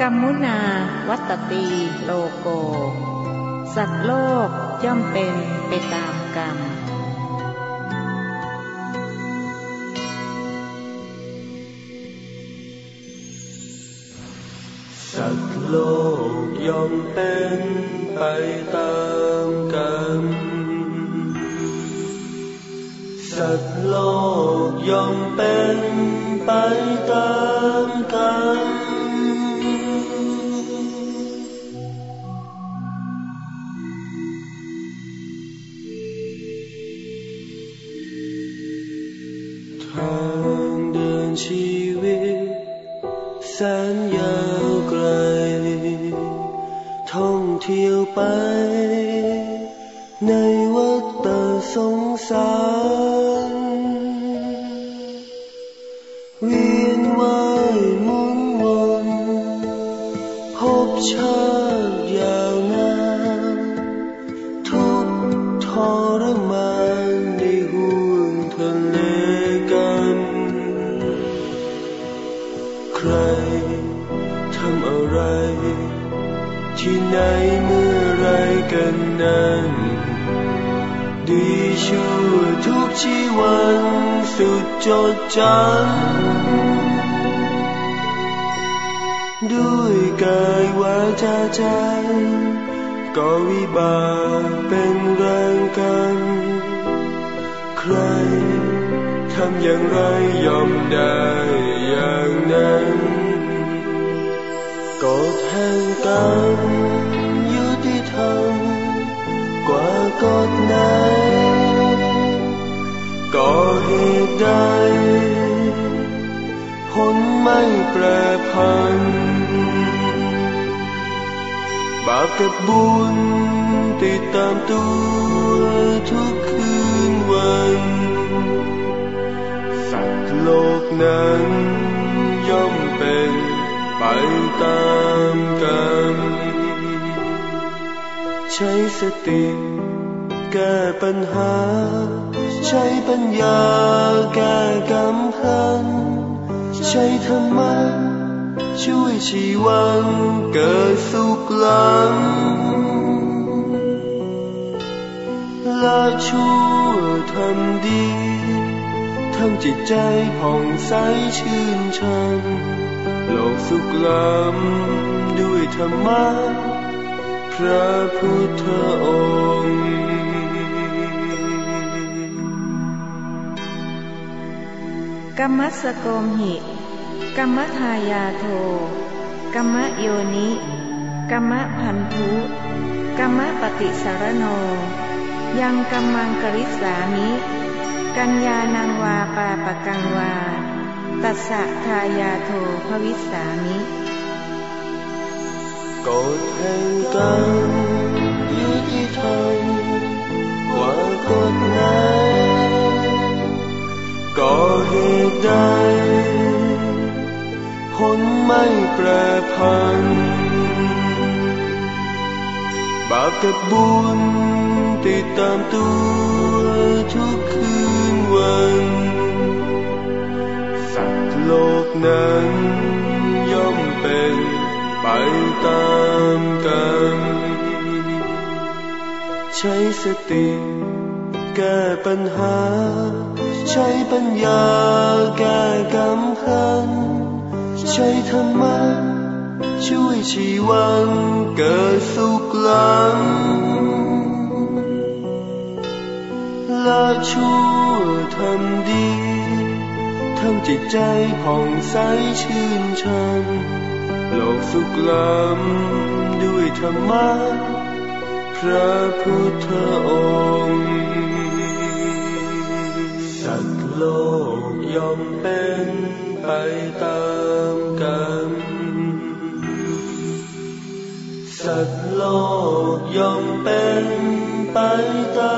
กรรมุนาวัตตีโลโก สัตว์โลกย่อมเป็นไปตามกรรม สัตว์โลกย่อมเป็นไปตามกรรม สัตว์โลกย่อมเป็นไปตามางเดินชีวิตแสนยาวไกล ท่องเที่ยวไป ในวัฏสงสารเวียนว่ายหมุนวนพบชา ไรที่ไหนเมื่อไรกันนั้น ดีชั่วทุกชีวันสุดจดจำด้วยกายวาจาใจ ก็วิบากเป็นแรงกัน ใครทำอย่างไรยอมได้อย่างนั้น กฎแห่งกรรมยุติธรรมกว่ากฎไหนก็เหตุใดผลไม่แปรพันบาปกับบุญติดตามตัวทุกคืนวัน สัตว์โลกนั้น ตามกรรมใช้สติแก้ปัญหา ใช้ปัญญาแก้กรรมพันใช้ธรรมะช่วยชีวันเกิดสุขหลังละชั่วทำดีทำจิตใจผ่องใสชื่นชัน โลกสุขล้ำด้วยธรรมะพระพุทธองค์ กรรมสโกมหิ กรรมทายาโท กรรมโยนิ กรรมพันธุ กรรมปฏิสารโน ยังกรรมังกริสามิ กัญญานังวาปาปกังวา ตัสสะทายาโทภวิสามิกฎแห่งกรรมยุติธรรมว่ากฎไหนก็เหตุใดผลไม่แปรพันบาปกับบุญติดตามตัวทุกคืนวัน นั้นย่อมเป็นไปตามกรรมใช้สติแก้ปัญหา ใช้ปัญญาแก้กรรมพันใช้ธรรมะช่วยชีวันเกิดสุขหลังละชั่วทำดี ทำจิตใจผ่องใสชื่นชันโลกสุขล้ำด้วยธรรมะพระพุทธองค์สัตว์โลกยอมเป็นไปตามกรรมสัตว์โลกยอมเป็นไปตาม